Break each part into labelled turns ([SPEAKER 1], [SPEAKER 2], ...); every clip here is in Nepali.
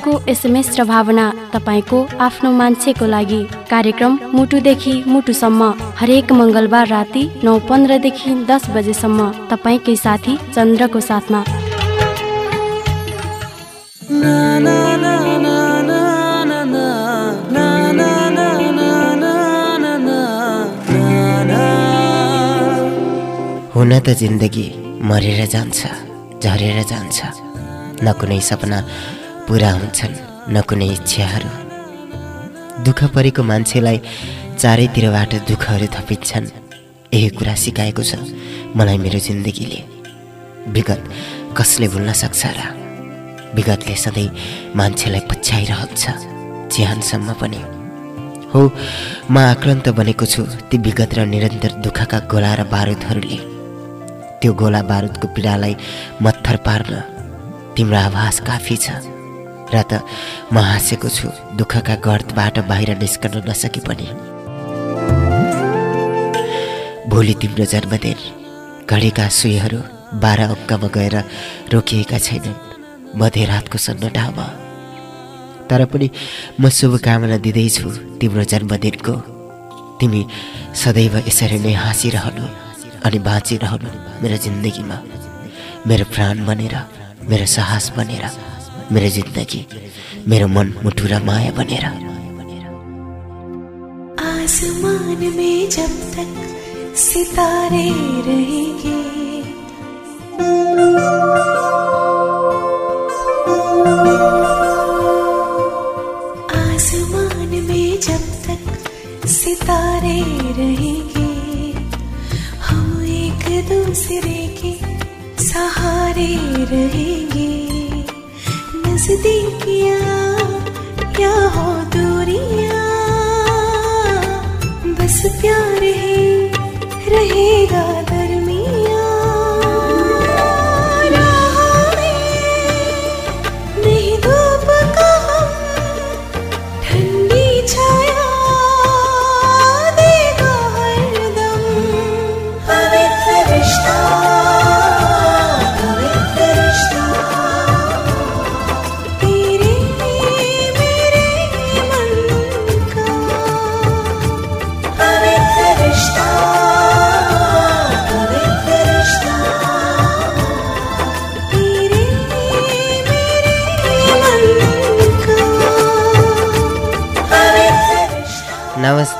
[SPEAKER 1] तपाईँको एसएमएस र भावना तपाईँको आफ्नो मान्छेको लागि। कार्यक्रम मुटुदेखि मुटुसम्म हरेक मङ्गलबार राति नौ पन्ध्रदेखि दस बजेसम्म तपाईँकै साथी चन्द्रको साथमा।
[SPEAKER 2] हुन त जिन्दगी मरेर जान्छ झरेर जान्छ। न कुनै सपना पुरा हुन्छन् न कुनै इच्छाहरू। दुःख परेको मान्छेलाई चारैतिरबाट दुःखहरू थपिन्छन्। यही कुरा सिकाएको छ मलाई मेरो जिन्दगीले। विगत कसले भुल्न सक्छ र? विगतले सधैँ मान्छेलाई पछ्याइरहन्छ ज्यानसम्म पनि। हो म आक्रान्त बनेको छु ती विगत र निरन्तर दुःखका गोला र बारुदहरूले। त्यो गोला बारुदको पीडालाई मत्थर पार्न तिम्रो आवाज काफी छ। र त म हाँसेको छु। दुःखका गर्दबाट बाहिर निस्कन नसके पनि। भोलि तिम्रो जन्मदिन। घडीका सुईहरू बाह्र अङ्कमा गएर रोकिएका छैनन्। मध्यरातको सन्नटामा तर पनि म शुभकामना दिँदैछु तिम्रो जन्मदिनको। तिमी सदैव यसरी नै हाँसिरहनु अनि बाँचिरहनु मेरो जिन्दगीमा। मेरो प्राण बनेर मेरो साहस बनेर। मेरो ज़िंदगी, मेरो मन मुटु र माया बनेर।
[SPEAKER 3] आसमान में जब तक सितारे रहेंगे, आसमान में जब तक सितारे रहेंगे, हम एक दूसरे के सहारे रहेंगे। नजदीकियाँ या हो दूरिया बस प्यार ही रहेगा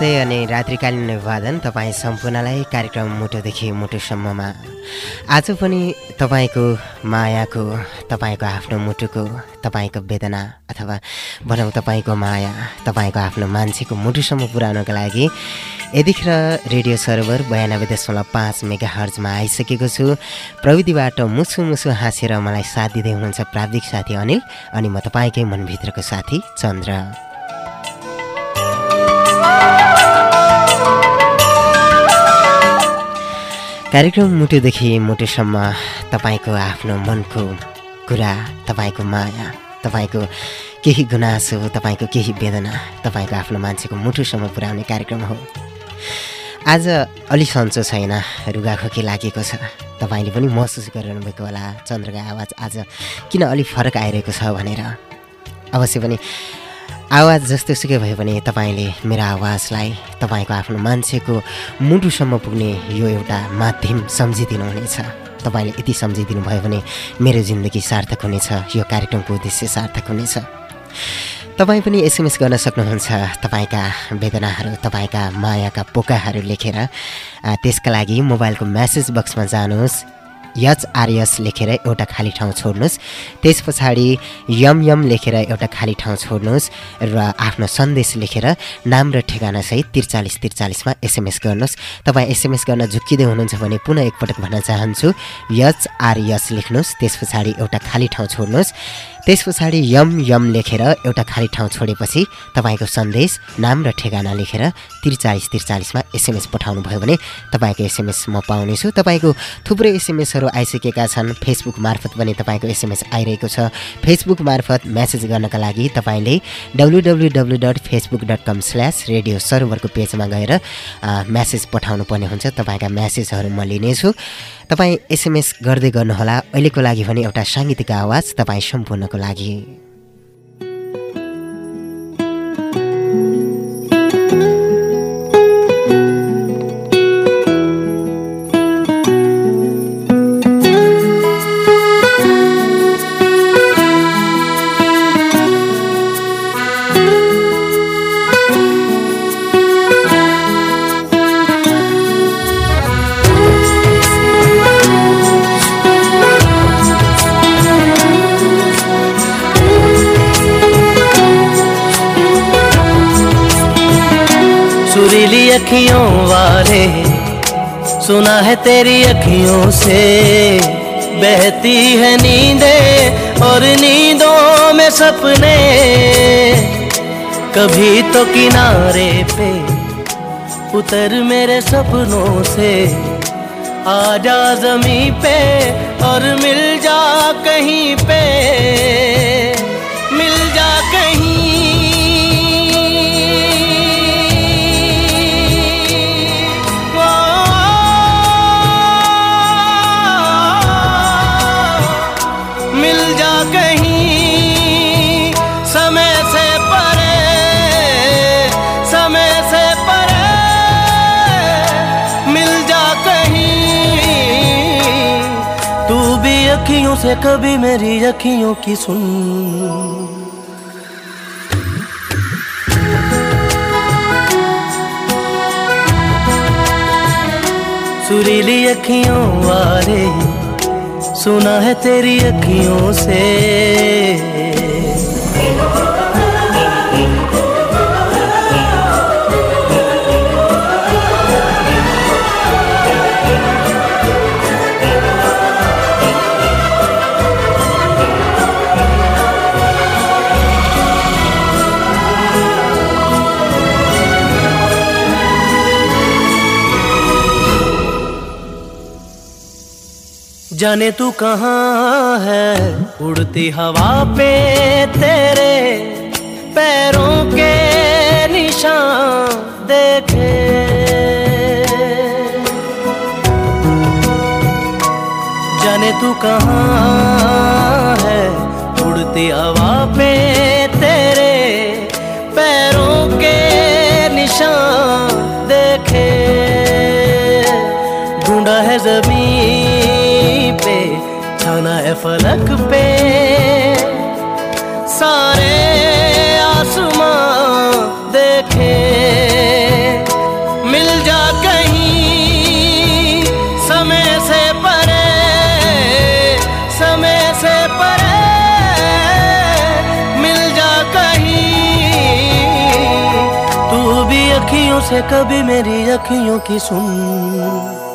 [SPEAKER 2] नमस्ते अनि रात्रिकालीन अभिवादन तपाईँ सम्पूर्णलाई कार्यक्रम मुटुदेखि मुटुसम्ममा। आज पनि तपाईँको मायाको तपाईँको आफ्नो मुटुको तपाईँको वेदना अथवा भनौँ तपाईँको माया तपाईँको आफ्नो मान्छेको मुटुसम्म पुर्याउनको लागि यतिखेर रेडियो सर्भर बयानब्बे दशमलव पाँच मेगा हर्जमा आइसकेको छु। प्रविधिबाट मुसु मुसु हाँसेर मलाई साथ दिँदै हुनुहुन्छ प्राविधिक साथी अनिल अनि म तपाईँकै मनभित्रको साथी चन्द्र। कार्यक्रम मुटुदेखि मुटुसम्म तपाईँको आफ्नो मनको कुरा तपाईँको माया तपाईँको केही गुनासो तपाईँको केही वेदना तपाईँको आफ्नो मान्छेको मुटुसम्म पुर्याउने कार्यक्रम हो। आज अलि सन्चो छैन रुगाखोकी लागेको छ। तपाईँले पनि महसुस गरिरहनु भएको होला चन्द्रको आवाज आज किन अलिक फरक आइरहेको छ भनेर। अवश्य पनि आवाज जस्तो सुकै भए पनि तपाईँले मेरो आवाजलाई तपाईँको आफ्नो मान्छेको मुटुसम्म पुग्ने यो एउटा माध्यम सम्झिदिनु हुनेछ तपाईँले यति सम्झिदिनु भयो भने मेरो जिन्दगी सार्थक हुनेछ यो कार्यक्रमको उद्देश्य सार्थक हुनेछ। तपाईँ पनि एसएमएस गर्न सक्नुहुन्छ तपाईँका वेदनाहरू तपाईँका मायाका पोकाहरू लेखेर। त्यसका लागि मोबाइलको म्यासेज बक्समा जानुहोस्। एचआरएस लेखेर एउटा खाली ठाउँ छोड्नुहोस्। त्यस पछाडि यम यम लेखेर एउटा खाली ठाउँ छोड्नुहोस् र आफ्नो सन्देश लेखेर नाम र ठेगानासहित त्रिचालिस त्रिचालिसमा एसएमएस गर्नुहोस्। तपाईँ एसएमएस गर्न झुक्किँदै हुनुहुन्छ भने पुनः एकपटक भन्न चाहन्छु एचआरएस लेख्नुहोस्। त्यस पछाडि एउटा खाली ठाउँ छोड्नुहोस्। त्यस पछाडि यम यम लेखेर एउटा खाली ठाउँ छोडेपछि तपाईँको सन्देश नाम र ठेगाना लेखेर त्रिचालिस त्रिचालिसमा एसएमएस पठाउनु भयो भने तपाईँको एसएमएस म पाउनेछु। तपाईँको थुप्रै एसएमएसहरू आइसकेका छन्। फेसबुक मार्फत पनि तपाईँको एसएमएस आइरहेको छ। फेसबुक मार्फत म्यासेज गर्नका लागि तपाईँले W W W dot Facebook dot com slash radio सर्भरको पेजमा गएर म्यासेज पठाउनु पर्ने हुन्छ। तपाईँका म्यासेजहरू म लिनेछु। तपाईँ एसएमएस गर्दै गर्नुहोला। अहिलेको लागि भने एउटा साङ्गीतिक आवाज तपाईँ सम्पूर्णको लागि।
[SPEAKER 4] तेरी अखियों से बहती है नींदे और नींदों में सपने। कभी तो किनारे पे उतर मेरे सपनों से। आजा जमी पे और कभी मेरी अखियों की सुन। सुरीली अखियों वाले सुना है तेरी अखियों से। जाने तू कहाँ है? उड़ती हवा पे तेरे पैरों के निशान देखे। जाने तू कहाँ है? उड़ती हवा पे फलक पे। सारे आसमां देखे। मिल जा कहीं, समय से परे। समय से परे। मिल जा कहीं, तू भी अखियों से कभी मेरी अखियों की सुन।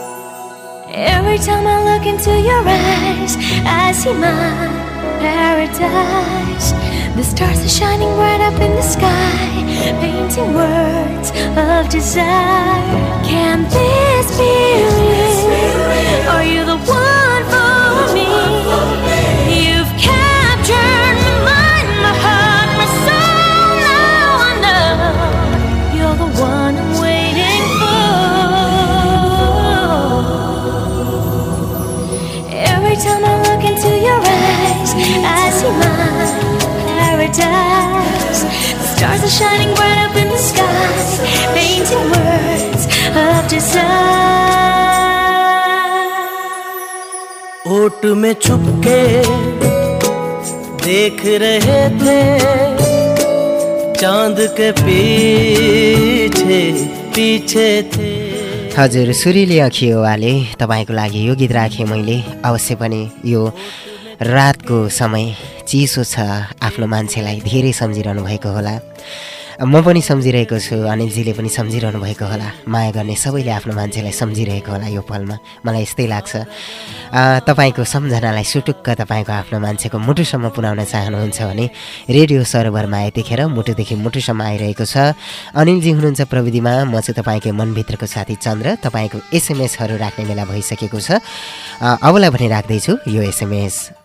[SPEAKER 3] Every time I look into your eyes, I see my paradise. The stars are shining bright up in the sky, painting words of desire. Can this be real? Are you the one paradise. The stars are shining bright up in the sky, painting words of desire.
[SPEAKER 4] ओट में छुप के देख रहे थे चांद के पीछे पीछे थे
[SPEAKER 2] हजुर सुरिली अखियोवाले तपाईँको लागि यो गीत राखेँ मैले अवश्य पनि यो रातको समय चिसो छ आफ्नो मान्छेलाई धेरै सम्झिरहनु भएको होला। म पनि सम्झिरहेको छु अनिलजीले पनि सम्झिरहनु भएको होला। माया गर्ने सबैले आफ्नो मान्छेलाई सम्झिरहेको होला यो पलमा। मलाई यस्तै लाग्छ। तपाईँको सम्झनालाई सुटुक्क तपाईँको आफ्नो मान्छेको मुटुसम्म पुर्याउन चाहनुहुन्छ भने रेडियो सर्भरमा यतिखेर मुटुदेखि मुटुसम्म आइरहेको छ। अनिलजी हुनुहुन्छ प्रविधिमा। म चाहिँ तपाईँकै मनभित्रको साथी चन्द्र। तपाईँको एसएमएसहरू राख्ने बेला भइसकेको छ। अबलाई भने राख्दैछु यो SMS.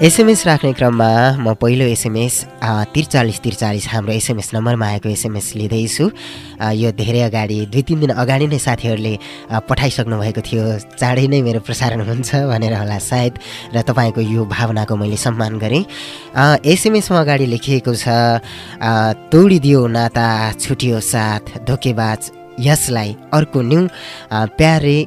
[SPEAKER 2] SMS राख्ने क्रममा म पहिलो एसएमएस त्रिचालिस त्रिचालिस हाम्रो एसएमएस नम्बरमा आएको एसएमएस लिँदैछु। यो धेरै अगाडि दुई तिन दिन अगाडि नै साथीहरूले पठाइसक्नु भएको थियो। चाँडै नै मेरो प्रसारण हुन्छ भनेर होला सायद र तपाईँको यो भावनाको मैले सम्मान गरेँ। एसएमएसमा अगाडि लेखिएको छ तोडिदियो नाता छुट्यो साथ धोकेबाज यसलाई अर्को न्यु प्यारे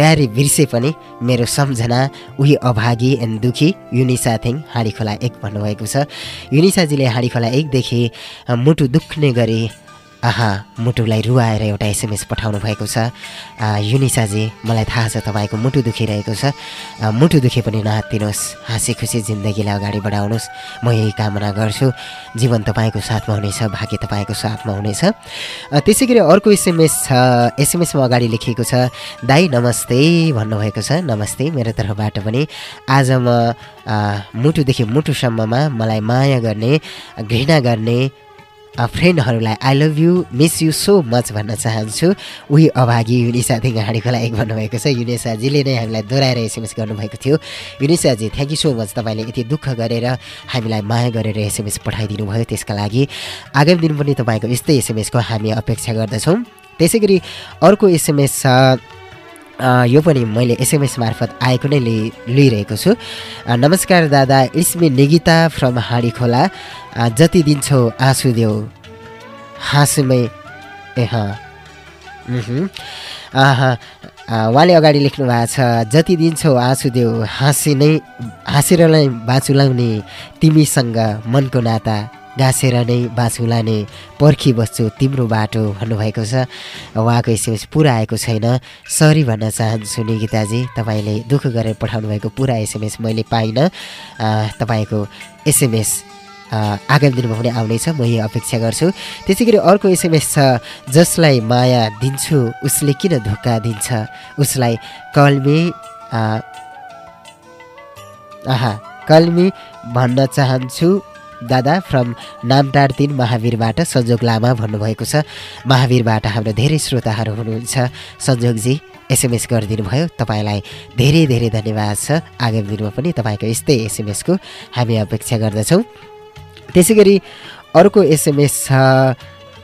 [SPEAKER 2] प्यारी बिर्से पनि मेरो सम्झना उही अभागी एन्ड दुखी युनिसा थिङ हाँडी खोला एक भन्नुभएको छ। युनिसाजीले हाँडी खोला एकदेखि मुटु दुख्ने गरी आहा मुटुलाई रुवाएर एउटा एसएमएस पठाउनु भएको छ। युनिसाजी मलाई थाहा छ तपाईँको मुटु दुखिरहेको छ। मुटु दुखे पनि नहात्तिनुहोस् हाँसी खुसी जिन्दगीलाई अगाडि बढाउनुहोस्। म यही कामना गर्छु। जीवन तपाईँको साथमा हुनेछ भाग्य तपाईँको साथमा हुनेछ। त्यसै गरी अर्को एसएमएस छ। एसएमएसमा अगाडि लेखिएको छ दाई नमस्ते भन्नुभएको छ। नमस्ते मेरो तर्फबाट पनि। आज म मुटुदेखि मुटुसम्ममा मलाई माया गर्ने घृणा गर्ने फ्रेन्डहरूलाई I love you miss you so much भन्न चाहन्छु। उही अभागी युनिसाथी घाँडी खोला एक भन्नुभएको छ। युनिसाजीले नै हामीलाई दोहोऱ्याएर एसएमएस गर्नुभएको थियो। युनिसाजी थ्याङ्क यू सो मच तपाईँले यति दुःख गरेर हामीलाई माया गरेर एसएमएस पठाइदिनु भयो त्यसका लागि आगामी दिन पनि तपाईँको यस्तै एसएमएसको हामी अपेक्षा गर्दछौँ। त्यसै गरी अर्को एसएमएस छ यो पनि मैले एसएमएस मार्फत आएको नै लिइरहेको छु। नमस्कार दादा it's me Nigita from Handi Khola जति दिन्छौ आँसु देऊ। हाँसुमै ए उहाँले अगाडि लेख्नु भएको छ जति दिन्छौ आँसु देऊ हाँसी नै हाँसेर नै बाँचुलाउने तिमीसँग मनको नाता। गाँसेर नै बाँचुलाने पर्खिबस्छु तिम्रो बाटो भन्नुभएको छ। उहाँको एसएमएस पुरा आएको छैन। सरी भन्न चाहन्छु निगिताजी तपाईँले दुःख गरेर पठाउनु भएको पुरा एसएमएस मैले पाइनँ। तपाईँको एसएमएस आगामी दिनमा पनि आउनेछ म यही अपेक्षा गर्छु। त्यसै गरी अर्को एसएमएस छ जसलाई माया दिन्छु उसले किन धोका दिन्छ? उसलाई कल्मी आहा कल्मी भन्न चाहन्छु। दादा फ्रम नामटार तिन महावीरबाट संजोग लामा भन्नुभएको छ। महावीरबाट हाम्रो धेरै श्रोताहरू हुनुहुन्छ। संजोगजी एसएमएस गरिदिनु भयो तपाईँलाई धेरै धेरै धन्यवाद छ। आगामी दिनमा पनि तपाईँको यस्तै एसएमएसको हामी अपेक्षा गर्दछौँ। त्यसै गरी अर्को एसएमएस छ।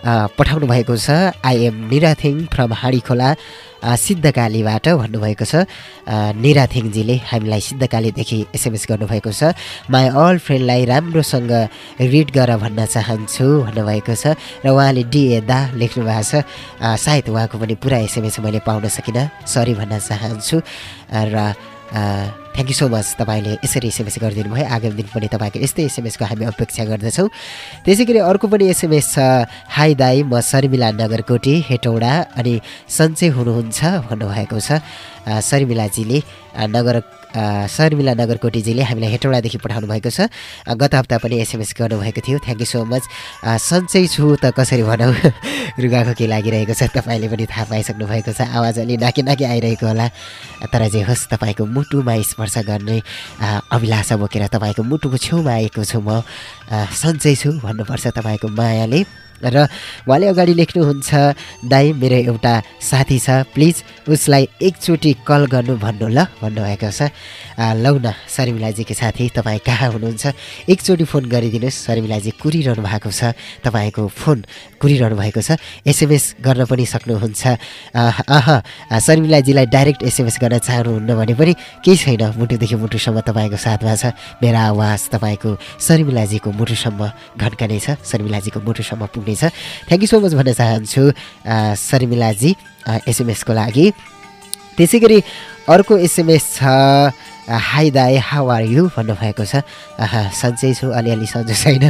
[SPEAKER 2] पठाउनु भएको छ। I am Nirathing from Handi Khola uh, सिद्धकालीबाट भन्नुभएको छ। निराथिङजीले हामीलाई सिद्धकालीदेखि एसएमएस गर्नुभएको छ। माई अल फ्रेन्डलाई राम्रोसँग रिड गर भन्न चाहन्छु भन्नुभएको छ। र उहाँले डिए दा लेख्नु भएको छ। सायद उहाँको पनि पुरा एसएमएस मैले पाउन सकिनँ। सरी भन्न चाहन्छु। र थ्याङ्क यू सो मच तपाईँले यसरी एसएमएस गरिदिनु भयो। आगामी दिन पनि तपाईँको यस्तै एसएमएसको हामी अपेक्षा गर्दछौँ। त्यसै गरी अर्को पनि एसएमएस छ। हाई दाई म शर्मिला नगरकोटी हेटौडा अनि सन्चै हुनुहुन्छ भन्नुभएको छ। शर्मिलाजीले नगर शर्मिला नगरकोटीजीले हामीलाई हेटौडादेखि पठाउनु भएको छ। गत हप्ता पनि एसएमएस गर्नुभएको थियो। थ्याङ्क यू सो मच सन्चै छु त कसरी भनौँ? रुगाको के लागिरहेको छ। तपाईँले पनि थाहा पाइसक्नु भएको छ। आवाज अलि नाकी नाकी आइरहेको होला। तर जे होस् तपाईँको मुटुमा स्पर्श गर्ने अभिलाषा बोकेर तपाईँको मुटुको छेउमा आएको छु म। सन्चै छु भन्नुपर्छ तपाईँको मायाले। र उहाँले अगाडि लेख्नुहुन्छ दाई मेरो एउटा साथी छ। प्लिज उसलाई एकचोटि कल गर्नु भन्नु ल। भन्नुभएको छ। लौ न शर्मिलाजीको साथी तपाईँ कहाँ हुनुहुन्छ? एकचोटि फोन गरिदिनुहोस्। शर्मिलाजी कुरिरहनु भएको छ। तपाईँको फोन कुरिरहनु भएको छ। एसएमएस गर्न पनि सक्नुहुन्छ। अह शर्मिलाजीलाई डाइरेक्ट एसएमएस गर्न चाहनुहुन्न भने पनि केही छैन। मुटुदेखि मुटुसम्म तपाईँको साथमा छ। मेरो आवाज तपाईँको शर्मिलाजीको मुटुसम्म घन्कनेछ शर्मिलाजीको मुटुसम्म पुग्नेछ थ्याङ्क यू सो मच भन्न चाहन्छु शर्मिलाजी एसएमएसको लागि। त्यसै गरी अर्को एसएमएस छ हाई दाई हाउ आर यु भन्नुभएको छ. आहा सन्चै छु. अलिअलि सन्चो छैन.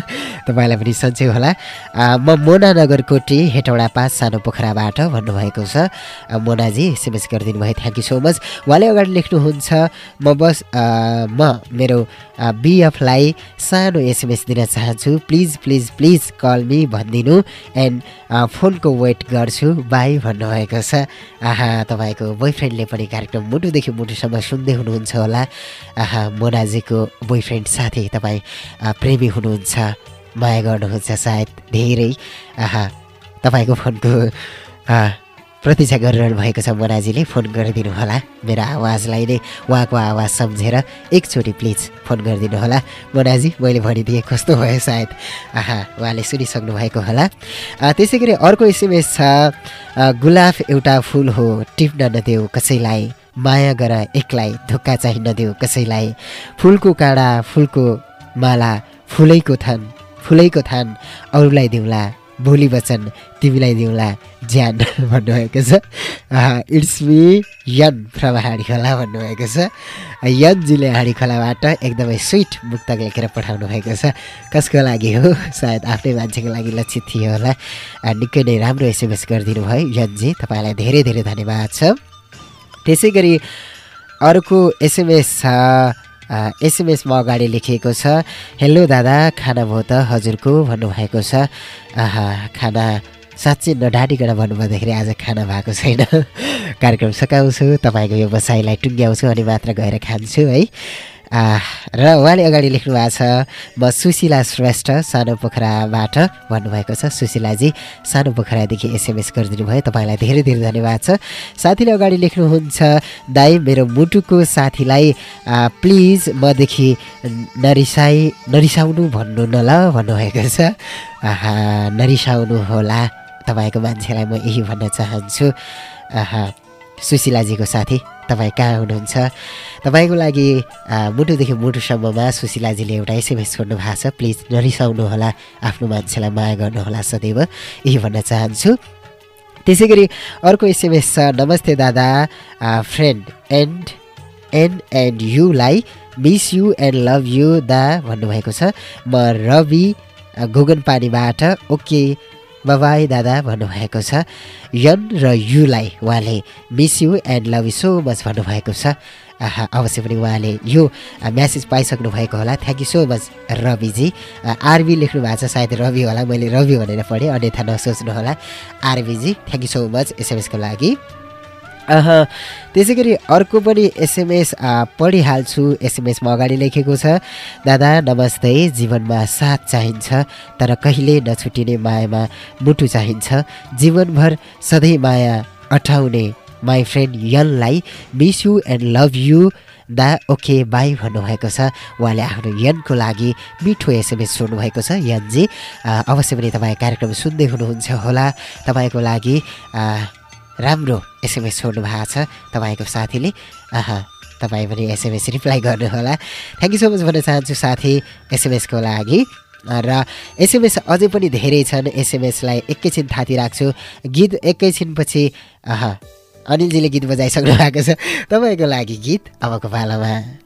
[SPEAKER 2] तपाईँलाई पनि सन्चै होला. आ, म मोना नगरकोटी हेटौडा पाँच सानो पोखराबाट भन्नुभएको छ. आ, मोनाजी एसएमएस गरिदिनु भयो थ्याङ्क यू सो मच उहाँले अगाडि लेख्नुहुन्छ म बस म मेरो बिएफलाई सानो एसएमएस दिन चाहन्छु. Please please please call me भनिदिनु. एन्ड फोनको वेट गर्छु बाई भन्नुभएको छ। आहा तपाईँको बोयफ्रेन्डले पनि कार्यक्रम मुटुदेखि मुटुसम्म सुन्दै हुनुहुन्छ होला। आहा मोनाजीको बोयफ्रेन्ड साथी तपाईँ प्रेमी हुनुहुन्छ माया गर्नुहुन्छ सायद धेरै। आहा तपाईँको फोनको प्रतीक्षा गरिरहनु भएको छ मोनाजीले। फोन गरिदिनु होला मेरो आवाजलाई नै उहाँको आवाज सम्झेर एकचोटि प्लिज फोन गरिदिनु होला मोनाजी मैले भनिदिएँ कस्तो भयो सायद? आहा उहाँले सुनिसक्नु भएको होला। त्यसै गरी अर्को एसएमएस छ। आ, गुलाफ एउटा फुल हो टिप्न नदेऊ कसैलाई। माया गर एक्लाई धोका चाहिँ नदेऊ कसैलाई। फुलको काँडा फुलको माला फुलैको थान फुलैको थान अरूलाई दिउँला। भोलि वचन तिमीलाई दिउँला ज्यान भन्नुभएको छ। It's me Yan from Handikhola भन्नुभएको छ। यनजीले हाँडीखोलाबाट एकदमै स्विट मुक्तक लेखेर पठाउनु भएको छ। कसको लागि हो? सायद आफ्नै मान्छेको लागि लक्षित थियो होला। निकै नै राम्रो एसएमएस गरिदिनु भयो यनजी। तपाईँलाई धेरै धेरै धन्यवाद छ। त्यसै गरी अर्को एसएमएस छ एसएमएसमा अगाडि लेखिएको छ। हेलो दादा खाना भयो त? हजुरको भन्नुभएको छ। आहा खाना साँच्चै नढाँटिकन भन्नुभँदाखेरि आज खाना भएको छैन। कार्यक्रम सकाउँछु तपाईँको यो बसाइलाई टुङ्ग्याउँछु अनि मात्र गएर खान्छु है। र उहाँले अगाडि लेख्नु भएको छ म सुशीला श्रेष्ठ सानो पोखराबाट भन्नुभएको छ। सुशीलाजी सानो पोखरादेखि एसएमएस गरिदिनु भयो तपाईँलाई धेरै धेरै धन्यवाद छ। साथीले अगाडि लेख्नुहुन्छ दाई मेरो मुटुको साथीलाई प्लिज मदेखि नरिसाई नरिसाउनु भन्नु न ल भन्नुभएको छ। नरिसाउनु होला। तपाईँको मान्छेलाई म यही भन्न चाहन्छु। सुशीलाजीको साथी। तपाईँ कहाँ हुनुहुन्छ। तपाईँको लागि मुटुदेखि मुटुसम्ममा सुशीलाजीले एउटा एसएमएस छोड्नु भएको छ। प्लिज नरिसाउनु होला आफ्नो मान्छेलाई माया गर्नुहोला सदैव। यही भन्न चाहन्छु। त्यसै गरी अर्को एसएमएस छ। नमस्ते दादा। Friend and and and युलाई miss you and love you दा भन्नुभएको छ। म रवि गोगन पानीबाट ओके। बाबाई दादा भन्नुभएको छ। यन र युलाई उहाँले miss you and love you so much भन्नुभएको छ। अवश्य पनि उहाँले यो म्यासेज पाइसक्नु भएको होला। थ्याङ्क यू सो मच रविजी। आरबी लेख्नु भएको छ सायद रवि होला। मैले रवि भनेर पढेँ अन्यथा नसोच्नु होला। आरबीजी थ्याङ्क यू सो मच एसएमएसको लागि। अह, त्यसै गरी अर्को पनि एसएमएस पढिहाल्छु। एसएमएसमा अगाडि लेखेको छ। दादा नमस्ते। जीवनमा साथ चाहिन्छ तर कहिले नछुटिने मायामा मुटु चाहिन्छ। जीवनभर सधैँ माया अठाउने। My friend यनलाई miss you and love you दा ओके बाई भन्नुभएको छ। उहाँले आफ्नो यनको लागि मिठो एसएमएस छोड्नुभएको छ। यनजी अवश्य पनि तपाईँ कार्यक्रम सुन्दै हुनुहुन्छ होला। तपाईँको लागि राम्रो एसएमएस छोड्नु भएको छ तपाईँको साथीले। आहा तपाईँ पनि एसएमएस रिप्लाई गर्नुहोला। थ्याङ्क यू सो मच भन्न चाहन्छु साथी एसएमएसको लागि। र एसएमएस अझै पनि धेरै छन्। एसएमएसलाई एकैछिन थाती राख्छु। गीत एकैछिनपछि अनिलजीले गीत बजाइसक्नु भएको छ। तपाईँको लागि गीत अबको पालामा।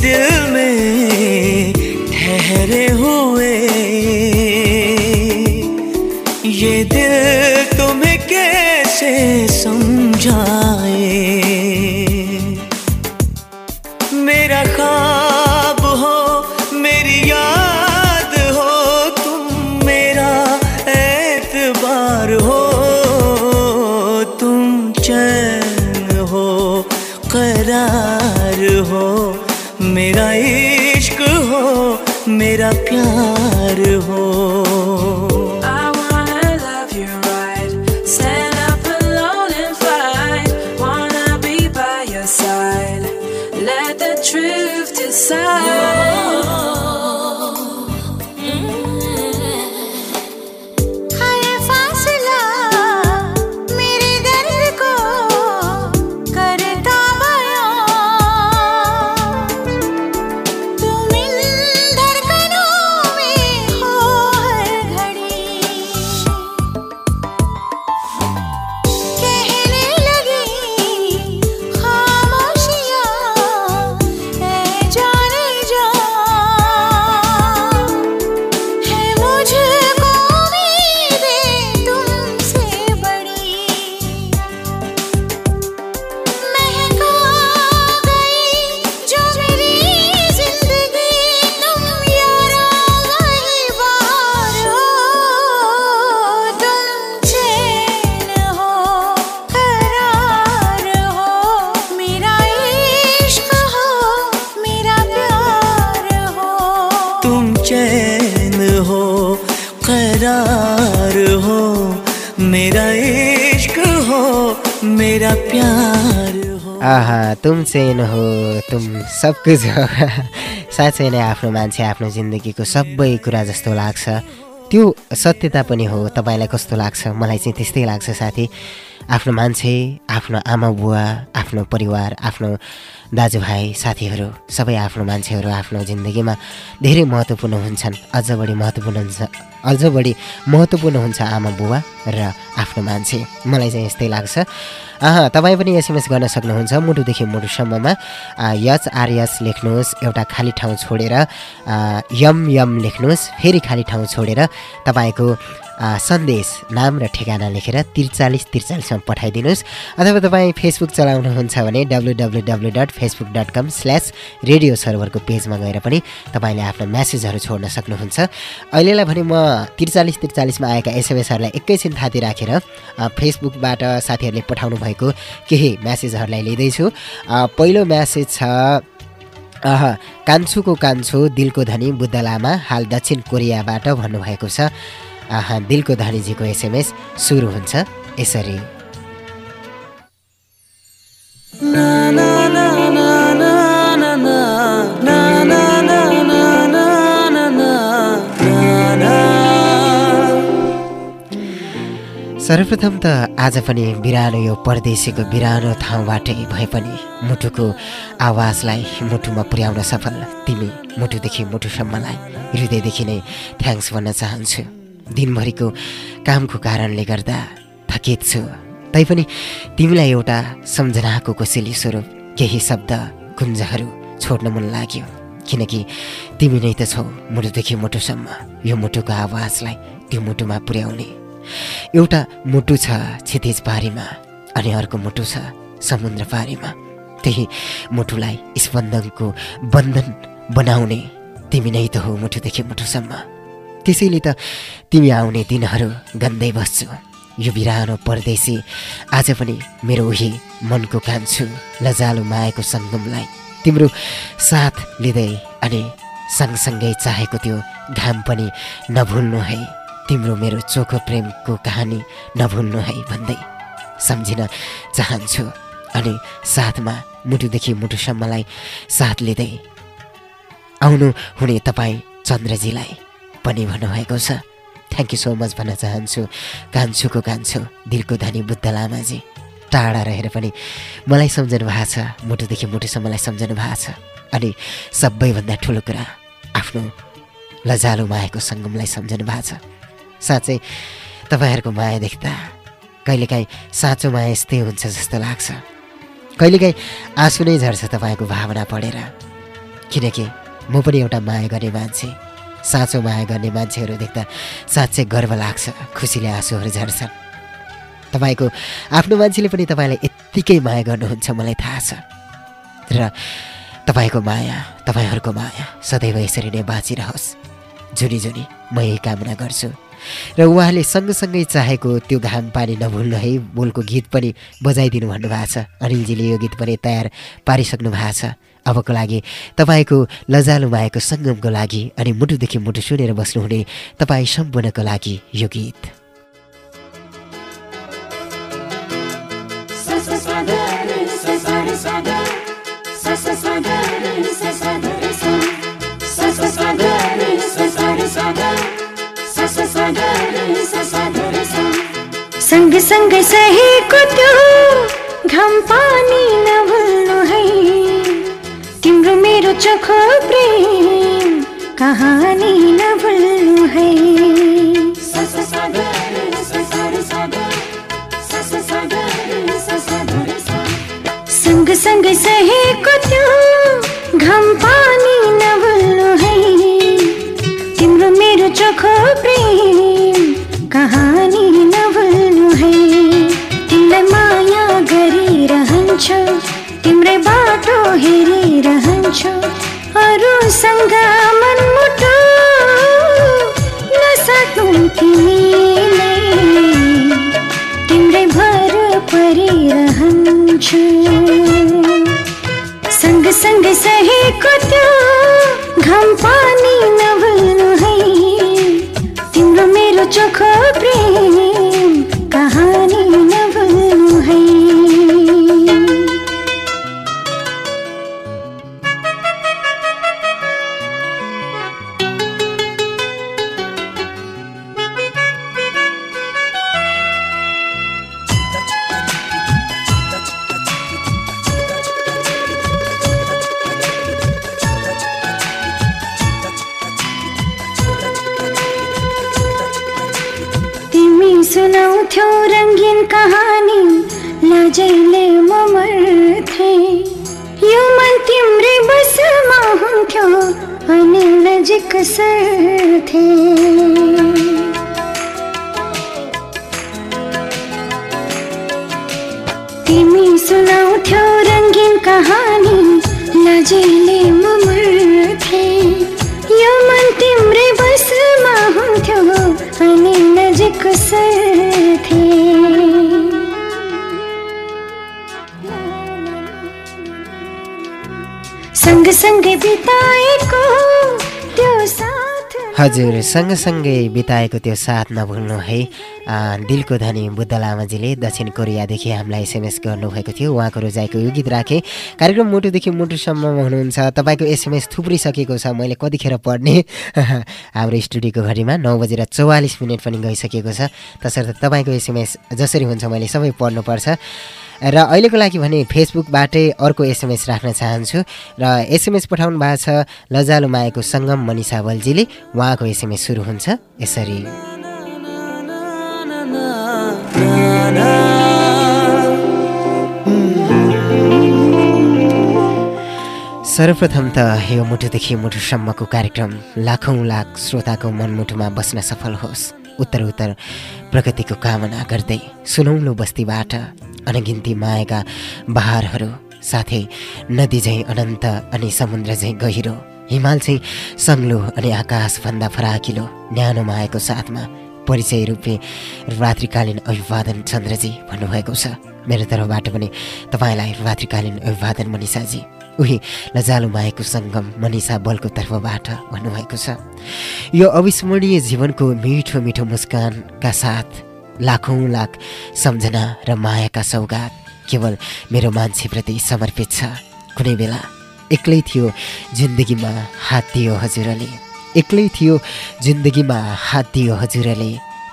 [SPEAKER 5] did
[SPEAKER 4] तुम हो तुम
[SPEAKER 2] सब कुछ हो। साँच्चै नै आफ्नो मान्छे आफ्नो जिन्दगीको सबै कुरा जस्तो लाग्छ। त्यो सत्यता पनि हो तपाईँलाई कस्तो लाग्छ? मलाई चाहिँ त्यस्तै लाग्छ साथी। आफ्नो मान्छे आफ्नो आमा बुवा आफ्नो परिवार आफ्नो दाजुभाइ साथीहरू सबै आफ्नो मान्छेहरू आफ्नो जिन्दगीमा धेरै महत्त्वपूर्ण हुन्छन्। अझ बढी महत्त्वपूर्ण हुन्छ अझ बढी महत्त्वपूर्ण हुन्छ आमा बुवा र आफ्नो मान्छे। मलाई चाहिँ यस्तै लाग्छ। अँ तपाईँ पनि एसएमएस गर्न सक्नुहुन्छ मुटुदेखि मुटुसम्ममा। यच आरएस लेख्नुहोस् एउटा खाली ठाउँ छोडेर यम यम लेख्नुहोस् फेरि खाली ठाउँ छोडेर तपाईँको सन्देश नाम र ठेगाना लेखेर त्रिचालिस त्रिचालिसमा पठाइदिनुहोस्। अथवा तपाईँ फेसबुक चलाउनुहुन्छ भने W W W dot Facebook dot com slash radio सर्भरको पेजमा गएर पनि तपाईँले आफ्नो म्यासेजहरू छोड्न सक्नुहुन्छ। अहिलेलाई भने म त्रिचालिस त्रिचालिसमा आएका एसएमएसहरूलाई एकैछिन थाती राखेर फेसबुकबाट साथीहरूले पठाउनु भएको केही म्यासेजहरूलाई लिँदैछु। पहिलो म्यासेज छ अह कान्छुको कान्छो दिलको धनी बुद्ध लामा हाल दक्षिण कोरियाबाट भन्नुभएको छ। अह दिलको धनीजीको एसएमएस सुरु हुन्छ यसरी सर्वप्रथम त आज पनि बिरानो यो परदेशीको बिरानो ठाउँबाटै भए पनि मुटुको आवाजलाई मुटुमा पुर्याउन सफल तिमी मुटुदेखि मुटुसम्मलाई हृदयदेखि नै थ्याङ्क्स भन्न चाहन्छु दिनभरिको कामको कारणले गर्दा थकित छु। तैपनि तिमीलाई एउटा सम्झनाको कोसेली स्वरूप केही शब्द गुन्जहरू छोड्न मन लाग्यो। किनकि तिमी नै त छौ मुटुदेखि मुटुसम्म। यो मुटुको आवाजलाई त्यो मुटुमा पुर्याउने। एउटा मुटु छ क्षितिज पारीमा अनि अर्को मुटु छ समुद्र पारीमा। त्यही मुटुलाई स्पन्दनको बन्धन बनाउने तिमी नै त हो मुटुदेखि मुटुसम्म। त्यसैले त तिमी आउने दिनहरू गन्दै बस्छु। यो बिरानो परदेशी आज पनि मेरो उही मनको कान्छु लजालु मायाको सङ्गमलाई तिम्रो साथ लिँदै अनि सँगसँगै चाहेको त्यो घाम पनि नभुल्नु है तिम्रो मेरो चोखो प्रेमको कहानी नभुल्नु है भन्दै सम्झिन चाहन्छु अनि साथमा मुटुदेखि मुटुसम्मलाई साथ लिँदै आउनु हुने तपाईँ चन्द्रजीलाई। पनि भन्नुभएको छ। थ्याङ्क यू सो मच भन्न चाहन्छु। कान्छुको कान्छु दिलको धनी बुद्ध लामाजी। टाढा रहेर पनि मलाई सम्झनु भएको छ। मुटुदेखि मुटुसम्मलाई सम्झनु भएको छ। अनि सबैभन्दा ठुलो कुरा आफ्नो लजालु मायाको सङ्गमलाई सम्झनु भएको छ। साँच्चै तपाईँहरूको माया देख्दा कहिलेकाहीँ साँचो माया यस्तै हुन्छ जस्तो लाग्छ। कहिलेकाहीँ आँसु नै झर्छ तपाईँको भावना पढेर। किनकि म पनि एउटा माया गर्ने मान्छे। साँचो माया गर्ने मान्छेहरू देख्दा साँच्चै गर्व लाग्छ खुसीले आँसुहरू झर्छन्। तपाईँको आफ्नो मान्छेले पनि तपाईँलाई यत्तिकै माया गर्नुहुन्छ मलाई थाहा छ। र तपाईँको माया तपाईँहरूको माया सदैव यसरी नै बाँचिरहोस्। जुनी जुनी म यही कामना गर्छु। र उहाँले सँगसँगै चाहेको त्यो घाम पानी नभुल्नु है बोलको गीत पनि बजाइदिनु भन्नुभएको छ। अनिलजीले यो गीत पनि तयार पारिसक्नु भएको छ। अबको लागि। तपाईँको लजालु मायाको सङ्गमको लागि अनि मुटुदेखि मुटु सुनेर बस्नुहुने तपाईँ सम्पूर्णको लागि यो गीत।
[SPEAKER 3] सँग सँगै सहेको त्यो घाम पानी नभुल्नु है। तिम्रो मेरो चोखो प्रेम कहानी नभुल्नु है। सँग सँगै सहेको त्यो घाम पानी नभुल्नु है। तिम्रो मेरो चोखो प्रेम कहानी 三个。अनि नजिक सर्थे तिमी सुनाउँथ्यौ रङ्गीन कहानी लाजैले म मर्थे यो मन तिम्रै बसमा हुन्थ्यो अनि नजिक सर्थे सँगसँगै साथ
[SPEAKER 2] हजुर सँगसँगै बिताएको त्यो साथ नभुल्नु है। दिलको धनी बुद्ध लामाजीले दक्षिण कोरियादेखि हामीलाई एसएमएस गर्नुभएको थियो। उहाँको रोजाइको यो गीत राखेँ। कार्यक्रम मुटुदेखि मुटुसम्ममा हुनुहुन्छ। तपाईँको एसएमएस थुप्रिसकेको छ। मैले कतिखेर पढ्ने? हाम्रो स्टुडियोको घडीमा नौ बजेर चौवालिस मिनट पनि गइसकेको छ। तसर्थ तपाईँको एसएमएस जसरी हुन्छ मैले सबै पढ्नुपर्छ। र अहिलेको लागि भने फेसबुकबाटै अर्को एसएमएस राख्न चाहन्छु। र एसएमएस पठाउनु भएको छ लजालु मायाको सङ्गम मनिषा बलजीले। उहाँको एसएमएस सुरु हुन्छ। यसरी। सर्वप्रथम त यो मुटुदेखि मुटुसम्मको कार्यक्रम लाखौँ लाख श्रोताको मनमुटुमा बस्न सफल होस्। उत्तर उत्तर प्रगतिको कामना गर्दै सुनौलो बस्तीबाट अनगिन्ती मायाका बहारहरू साथै नदी झैँ अनन्त अनि समुद्र झैँ गहिरो हिमाल चाहिँ सङ्लो अनि आकाशभन्दा फराकिलो न्यानो मायाको साथमा परिचय रूपे रात्रिकालीन अभिवादन चन्द्रजी भन्नुभएको छ। मेरो तर्फबाट पनि तपाईँलाई रात्रिकालीन अभिवादन मनिषाजी। उही लजालु मायाको सङ्गम मनिषा बलको तर्फबाट भन्नुभएको छ। यो अविस्मरणीय जीवनको मिठो मिठो मुस्कानका साथ लाखौँ लाख सम्झना र मायाका सौगात केवल मेरो मान्छेप्रति समर्पित छ। कुनै बेला एक्लै थियो जिन्दगीमा हात दियो हजुरले। एक्लै थियो जिन्दगीमा हात दियो हजुरले।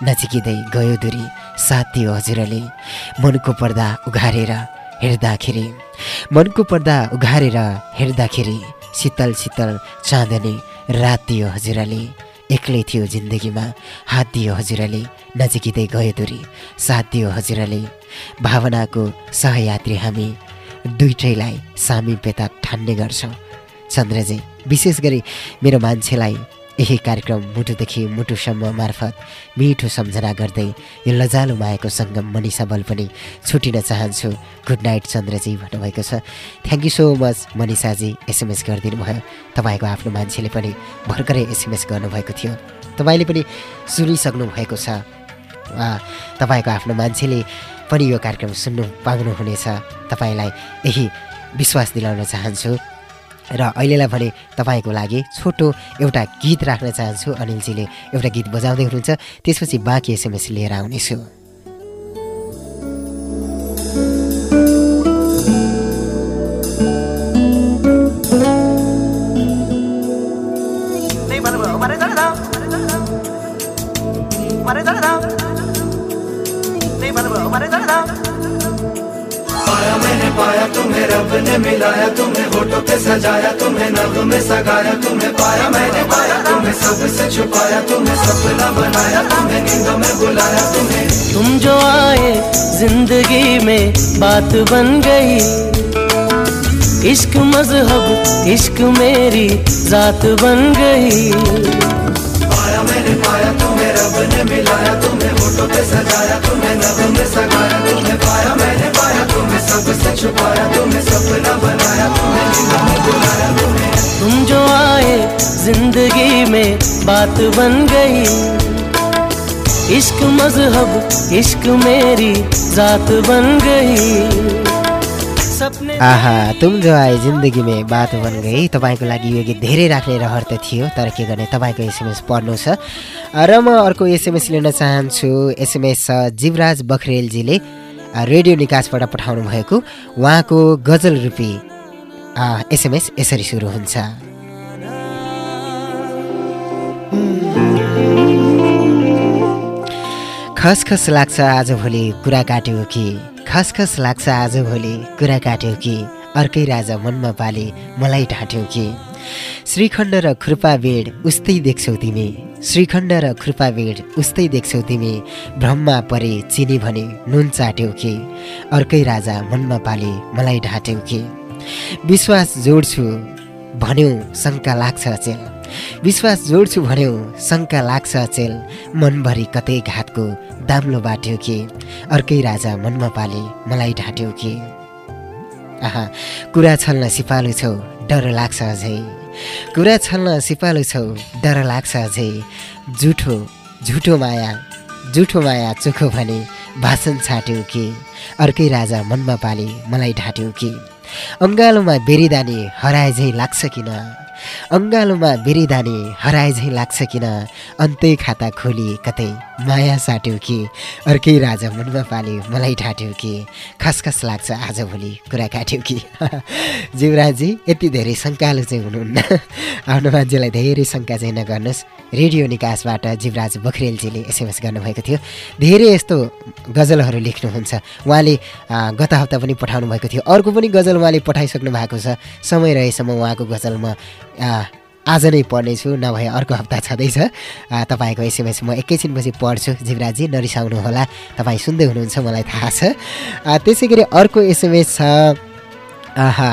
[SPEAKER 2] नजिकिँदै गयो दुरी साथ दियो हजुरले। मनको पर्दा उघारेर हेर्दाखेरि मनको पर्दा उघारेर हेर्दाखेरि शीतल शीतल चाँदनी रात दियो हजुरले। एक्लै थियो जिन्दगीमा हात दियो हजुरले नजिकिँदै गयो दुरी साथ दियो हजुरले। भावनाको सहयात्री हामी दुइटैलाई सामिप्यता ठान्ने गर्छौँ। चन्द्रजी विशेष गरी मेरो मान्छेलाई यही कार्यक्रम मुटुदेखि मुटुसम्म मार्फत मिठो सम्झना गर्दै यो लजालु मायाको सङ्गम मनिषा बल पनि छुटिन चाहन्छु। गुड नाइट चन्द्रजी भन्नुभएको छ। थ्याङ्क यू सो मच मनिषाजी एसएमएस गरिदिनु भयो तपाईँको आफ्नो मान्छेले पनि भर्खरै एसएमएस गर्नुभएको थियो। तपाईँले पनि सुनिसक्नु भएको छ तपाईँको आफ्नो मान्छेले पनि यो कार्यक्रम सुन्नु पाउनुहुनेछ। तपाईँलाई यही विश्वास दिलाउन चाहन्छु। र अहिलेलाई भने तपाईँको लागि छोटो एउटा गीत राख्न चाहन्छु अनिलजीले एउटा गीत बजाउँदै हुनुहुन्छ त्यसपछि बाँकी एसएमएस लिएर आउनेछु
[SPEAKER 6] मैंने पाया तुम्हें रब ने मिलाया तुम्हें होठों पे सजाया तुम्हें नभ में सगाया तुम्हें पाया मैंने पाया तुम्हें सबसे छुपाया तुम्हें सपना बनाया तुम्हें नींदों में बुलाया तुम्हें।
[SPEAKER 4] तुम जो आए ज़िंदगी में बात बन गई। इश्क मज़हब इश्क मेरी जात बन गई।
[SPEAKER 6] पाया मैंने पाया तुम्हें रब ने मिलाया तुम्हें सजाया तुम्हें नभ में सगाया तुम्हें पाया, मैंने पाया तुम्हें सबसे छुपाया तुम्हें सपना बनाया तुम्हें बुलाया तुम्हें
[SPEAKER 4] तुम जो आए, ज़िंदगी में बात बन गई। इश्क मज़हब, इश्क मेरी जात बन गई।
[SPEAKER 2] आहा तुम जो आए जिन्दगीमे बात बन गई तपाईँको लागि यो गीत धेरै राख्ने रहर त थियो तर के गर्ने तपाईँको एसएमएस पढ्नु छ। र म अर्को एसएमएस लिन चाहन्छु एसएमएस छ जीवराज बखरेलजीले रेडियो निकासबाट पठाउनु भएको उहाँको गजल रूपी एसएमएस यसरी सुरु हुन्छ। खसखस लाग्छ आजभोलि कुरा काट्यो कि? खसखस लाग्छ आजभोलि। कुरा काट्यो कि? अर्कै राजा मनमा पाले मलाई ढाँट्यौ कि? श्रीखण्ड र खुर्पा बेड उस्तै देख्छौ तिमी। श्रीखण्ड र खुर्पा बेड उस्तै देख्छौ तिमी। भ्रममा परे चिनी भने नुन चाट्यौ कि? अर्कै राजा मनमा पाले मलाई ढाँट्यौ कि? विश्वास जोड्छु भन्यौ शङ्का लाग्छ अचेल। विश्वास जोड्छु भन्यौ। शङ्का लाग्छ अचेल। मनभरि कतै घातको दाम्लो बाट्यो कि। अर्कै राजा मनमा पाले मलाई ढाँट्यौ कि। आहा कुरा छल्न सिपालु छौ डर लाग्छ अझै। कुरा छल्न सिपालु छौ डर लाग्छ अझै। जुठो झुठो माया जुठो माया चोखो भने भाषण छाट्यौ कि। अर्कै राजा मनमा पाले मलाई ढाँट्यौ कि। अङ्गालोमा हराए झैँ लाग्छ किन? अङ्गालोमा हराए झैँ लाग्छ किन? अन्तै खाता खोली कतै माया साट्यो कि? अर्कै राजा मनमा पाले मलाई ढाँट्यो कि? खसखस लाग्छ आजभोलि कुरा काट्यो कि? जीवराजी यति धेरै शङ्कालु चाहिँ हुनुहुन्न। आफ्नो मान्छेलाई धेरै शङ्का चाहिँ नगर्नुहोस्। रेडियो निकासबाट जीवराज बखरेलजीले एसएमएस गर्नुभएको थियो। धेरै यस्तो गजलहरू लेख्नुहुन्छ। उहाँले गत हप्ता पनि पठाउनु भएको थियो। अर्को पनि गजल उहाँले पठाइसक्नु भएको छ। समय रहेसम्म उहाँको गजल म आज नै पढ्नेछु नभए अर्को हप्ता छँदैछ। तपाईँको एसएमएस म एकैछिनपछि पढ्छु। जीवराजी नरिसाउनु होला तपाईँ सुन्दै हुनुहुन्छ मलाई थाहा छ। त्यसै गरी अर्को एसएमएस छ आहा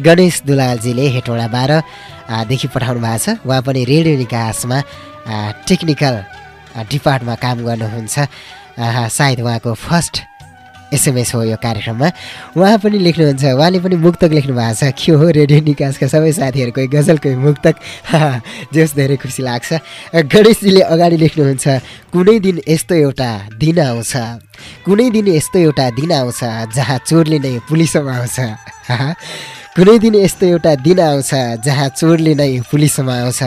[SPEAKER 2] गणेश दुलालजीले हेटौँडा बाह्र आ, देखि पठाउनु भएको छ। उहाँ पनि रेडियो निकासमा टेक्निकल डिपार्टमा काम गर्नुहुन्छ। सायद उहाँको फर्स्ट एसएमएस हो यो कार्यक्रममा। उहाँ पनि लेख्नुहुन्छ उहाँले पनि मुक्तक लेख्नु भएको छ। के हो रेडियो निकासका सबै साथीहरूको गजलको मुक्तक? जस धेरै खुसी लाग्छ। गणेशजीले अगाडि लेख्नुहुन्छ कुनै दिन यस्तो एउटा दिन आउँछ। कुनै दिन यस्तो एउटा दिन आउँछ जहाँ चोरले नै पुलिसमा आउँछ। कुनै दिन यस्तो एउटा दिन आउँछ जहाँ चोरले नै पुलिसमा आउँछ।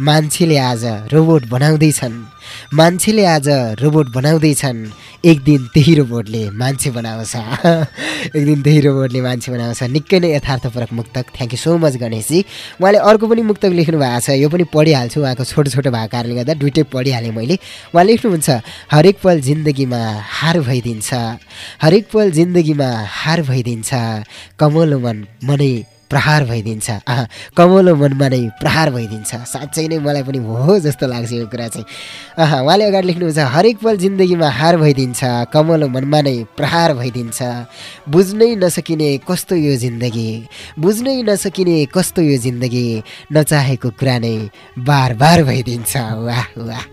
[SPEAKER 2] मान्छेले आज रोबोट बनाउँदैछन्। मान्छेले आज रोबोट बनाउँदैछन्। एक दिन त्यही रोबोटले मान्छे बनाउँछ। एक दिन त्यही रोबोटले मान्छे बनाउँछ। निकै नै यथार्थपरक मुक्तक। Thank you so much Ganeshji. उहाँले अर्को पनि मुक्तक लेख्नु भएको छ। यो पनि पढिहाल्छु। उहाँको छोटो छोटो भएको कारणले गर्दा दुइटै पढिहालेँ मैले। उहाँ लेख्नुहुन्छ हरेक पल जिन्दगीमा हार भइदिन्छ। हरेक पल जिन्दगीमा हार भइदिन्छ। कमलो मन मनै प्रहार भइदिन्छ। आहा कमलो मनमा नै प्रहार भइदिन्छ। साँच्चै नै मलाई पनि हो जस्तो लाग्छ यो कुरा चाहिँ। आहा उहाँले अगाडि लेख्नुहुन्छ हरेक पल जिन्दगीमा हार भइदिन्छ कमलो मनमा नै प्रहार भइदिन्छ। बुझ्नै नसकिने कस्तो यो जिन्दगी? बुझ्नै नसकिने कस्तो यो जिन्दगी? नचाहेको कुरा नै बार बार भइदिन्छ। वाह वाह।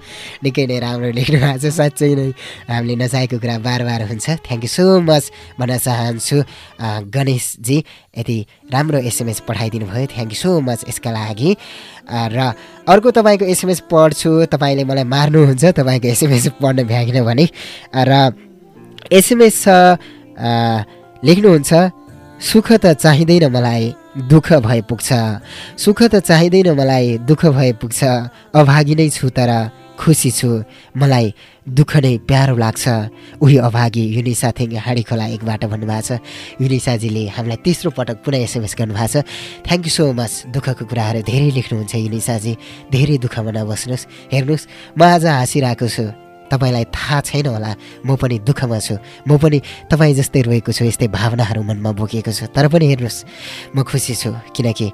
[SPEAKER 2] निकै नै राम्रो लेख्नु भएको छ साँच्चै नै हामीले नचाहेको कुरा बार बार हुन्छ। थ्याङ्क यू सो मच भन्न चाहन्छु। गणेशजी यति राम्रो एसएमएस पठाइदिनु भयो थ्याङ्क यू सो मच यसका लागि। र अर्को तपाईँको एसएमएस पढ्छु तपाईँले मलाई मार्नुहुन्छ तपाईँको एसएमएस पढ्न भ्याएन भने। र एसएमएस छ लेख्नुहुन्छ सुख त चाहिँदैन मलाई दुःख भए पुग्छ। सुख त चाहिँदैन मलाई दुःख भए पुग्छ। अभागी नै छु तर खुसी छु। मलाई दुःख नै प्यारो लाग्छ। उही अभागी युनिसा थिङ हाँडी खोला एकबाट भन्नुभएको छ। युनिसाजीले हामीलाई तेस्रो पटक पुनः एसएमएस गर्नुभएको छ। थ्याङ्क यू सो मच दुःखको कुराहरू धेरै लेख्नुहुन्छ युनिसाजी। धेरै दुःखमा नबस्नुहोस्। हेर्नुहोस् म आज हाँसिरहेको छु। तपाईँलाई थाहा छैन होला म पनि दुःखमा छु। म पनि तपाईँ जस्तै रोएको छु यस्तै भावनाहरू मनमा बोकेको छु। तर पनि हेर्नुहोस् म खुसी छु। किनकि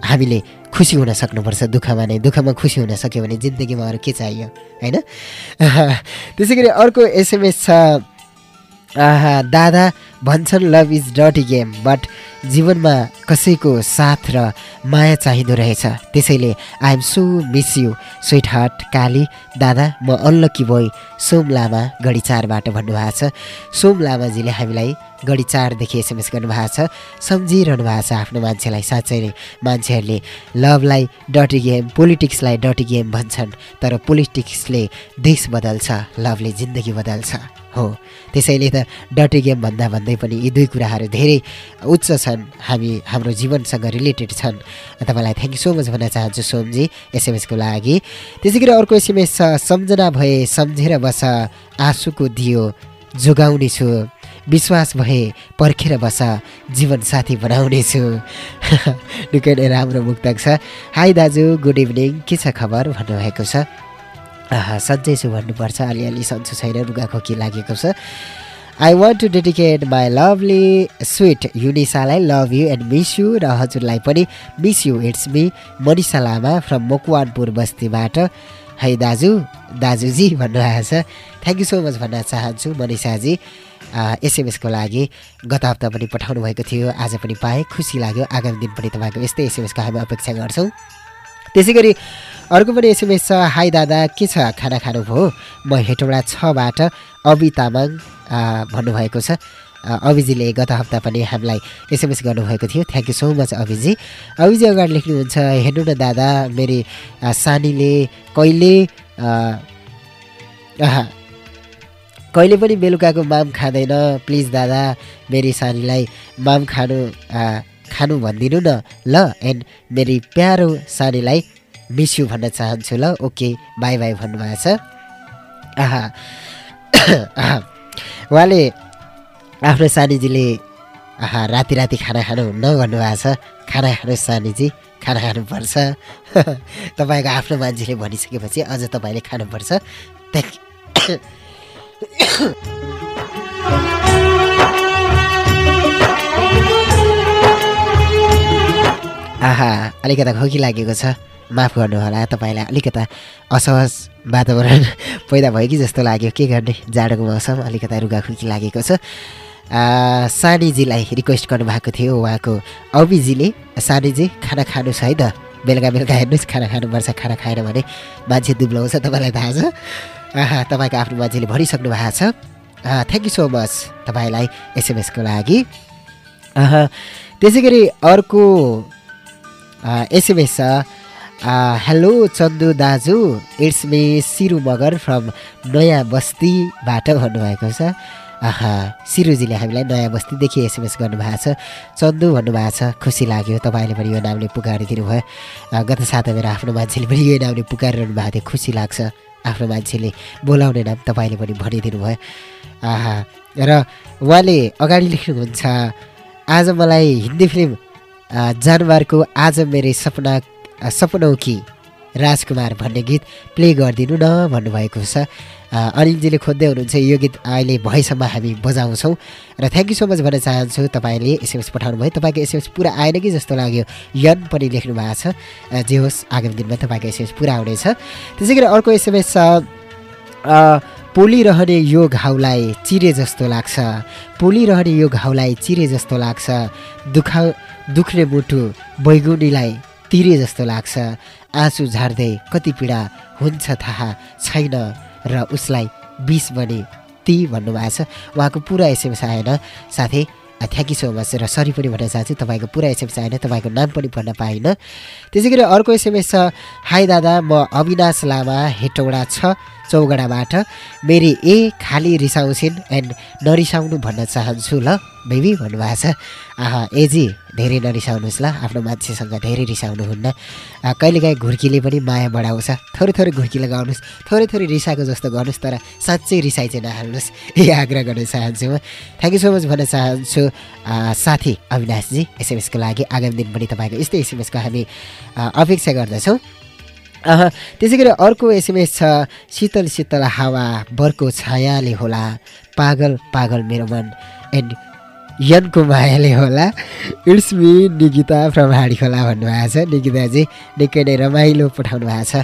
[SPEAKER 2] हामीले खुसी हुन सक्नुपर्छ दुःखमा नै। दुःखमा खुसी हुन सक्यो भने जिन्दगीमा अरू के चाहियो होइन? त्यसै गरी अर्को एसएमएस छ। दादा भन्छन् लभ इज डटी गेम बट जीवनमा कसैको साथ र माया चाहिँदो रहेछ। त्यसैले I am so miss you sweetheart Kali. दादा म अनलकी बोय सोम लामा गढी चारबाट भन्नुभएको छ। सोम लामाजीले हामीलाई गढी चारदेखि एसएमएस गर्नुभएको छ। सम्झिरहनु भएको छ आफ्नो मान्छेलाई। साँच्चै नै मान्छेहरूले लभलाई डटी गेम पोलिटिक्सलाई डटी गेम भन्छन् तर पोलिटिक्सले देश बदल्छ लभले जिन्दगी बदल्छ। हो। त्यसैले त डटी गेम भन्दा भन्दै पनि यी दुई कुराहरू धेरै उच्च छन्। हामी हाम्रो जीवनसँग रिलेटेड छन्। तपाईँलाई थ्याङ्क यू सो मच भन्न चाहन्छु सोमजी एसएमएसको लागि। त्यसै गरी अर्को एसएमएस छ सम्झना भए सम्झेर बस आँसुको दियो जोगाउने छु विश्वास भए पर्खेर बस जीवन साथी बनाउने छु निकै नै राम्रो मुक्तक छ। हाई दाजु गुड इभिनिङ के छ खबर भन्नुभएको छ? सन्चै छु भन्नुपर्छ अलिअलि सन्चो छैन रुगा खोकी लागेको छ। I want to dedicate my lovely sweet युनिसालाई love you and miss you र हजुरलाई पनि miss you it's me Manisha Lama from Makwanpur बस्तीबाट। है दाजु दाजुजी भन्नुभएको छ। थ्याङ्क यू सो मच भन्न चाहन्छु मनिषाजी। एसएमएसको लागि गत हप्ता पनि पठाउनु भएको थियो आज पनि पाएँ खुसी लाग्यो आगामी दिन पनि तपाईँको यस्तै एसएमएसको हामी अपेक्षा गर्छौँ। त्यसै गरी अर्को पनि एसएमएस छ। हाई दादा के छ? खाना खानुभयो? म हेटौँडा छबाट अवि तामाङ भन्नुभएको छ। आ, अविजीले गत हप्ता पनि हामीलाई एसएमएस गर्नुभएको थियो। थ्याङ्क यू सो मच अविजी अविजी अगाडि लेख्नुहुन्छ हेर्नु न दादा मेरो सानीले कहिले कहिले पनि बेलुकाको माम खाँदैन। प्लिज दादा मेरी सानीलाई माम खानु खानु भनिदिनु न ल एन्ड मेरी प्यारो सानीलाई मिस यु भन्न चाहन्छु ल ओके बाई बाई भन्नुभएको छ आहा। उहाँले आफ्नो सानीजीले आहा राति राति खाना खानुहुन्न भन्नुभएको छ खाना खानु सानीजी खाना खानुपर्छ तपाईँको आफ्नो मान्छेले भनिसकेपछि अझ तपाईँले खानुपर्छ थ्याङ्क आहा अलिकता खोकी लागेको छ। माफ गर्नुहोला तपाईँलाई अलिकता असहज वातावरण पैदा भयो कि जस्तो लाग्यो। के गर्ने? जाडोको मौसम अलिकता रुगाखुकी लागेको छ। सानीजीलाई रिक्वेस्ट गर्नुभएको थियो उहाँको अविजीले सानीजी खाना खानुहोस् है त? बेलुका बेलुका हेर्नुहोस् खाना खानुपर्छ खाना खाएन भने मान्छे दुब्लाउँछ तपाईँलाई थाहा छ। आहा तपाईँको आफ्नो मान्छेले भनिसक्नु भएको छ। थ्याङ्क यू सो मच तपाईँलाई एसएमएसको लागि। त्यसै गरी अर्को एसएमएस छ। हेलो चन्दु दाजु it's me Siru Magar from नयाँ बस्तीबाट भन्नुभएको छ। सिरुजीले हामीलाई नयाँ बस्तीदेखि एसएमएस गर्नुभएको छ। चन्दु भन्नुभएको छ खुसी लाग्यो तपाईँले पनि यो नामले पुकारिदिनु भयो गत साता मेरो आफ्नो मान्छेले पनि यो नामले पुकारिरहनु भएको थियो खुसी लाग्छ आफ्नो मान्छेले बोलाउने नाम तपाईँले पनि भनिदिनु भयो आहा र उहाँले अगाडि लेख्नुहुन्छ आज मलाई हिन्दी फिल्म जानवारको आज मेरै सपना सपनौ कि राजकुमार भन्ने गीत प्ले गरिदिनु न भन्नुभएको छ। अनिलजीले खोज्दै हुनुहुन्छ यो गीत अहिले भएसम्म हामी बजाउँछौँ र थ्याङ्क यू सो मच भन्न चाहन्छु तपाईँले एसएमएस पठाउनु भयो तपाईँको एसएमएस पुरा आएन कि जस्तो लाग्यो? यन पनि लेख्नु भएको छ। जे होस् आगामी दिनमा तपाईँको एसएमएस पुरा आउनेछ त्यसै गरी अर्को एसएमएस छ पोलिरहने यो घाउलाई चिरे जस्तो लाग्छ। पोलिरहने यो घाउलाई चिरे जस्तो लाग्छ। दुखा दुख्ने मुटु बैगुनीलाई तिरे जस्तो लाग्छ। आँसु झार्दै कति पीडा हुन्छ थाहा छैन र उसलाई बिस बने ती भन्नुभएको छ। उहाँको पुरा एसएमएस आएन। साथै थ्याङ्क यू सो मच र सरी पनि भन्न चाहन्छु तपाईँको पुरा एसएमएस आएन तपाईँको नाम पनि पढ्न पाइनँ। त्यसै गरी अर्को एसएमएस छ। हाई दादा म अविनाश लामा हेटौडा छ। चौगडाबाट मेरी ए खाली रिसाउँछिन् एन्ड नरिसाउनु भन्न चाहन्छु ल बेबी भन्नुभएको छ। आहा एजी धेरै नरिसाउनुहोस् ल आफ्नो मान्छेसँग धेरै रिसाउनुहुन्न। कहिलेकाहीँ घुर्कीले पनि माया बढाउँछ। थोरै थोरै घुर्की लगाउनुहोस्। थोरै थोरै रिसाएको जस्तो गर्नुहोस् तर साँच्चै रिसाइ चाहिँ नहाल्नुहोस्। यही आग्रह गर्न चाहन्छु म। थ्याङ्क यू सो मच भन्न चाहन्छु। साथी अविनाशजी एसएमएसको लागि आगामी दिन पनि तपाईँको यस्तै एसएमएसको हामी अपेक्षा गर्दछौँ। त्यसै गरी अर्को एसएमएस छ शीतल शीतल हावा बर्को छायाले होला पागल पागल मेरो मन एन्ड यनको मायाले होला। It's me Nikita from Hadi Khola भन्नुभएको छ। निकिताजी निकै नै रमाइलो पठाउनु भएको छ।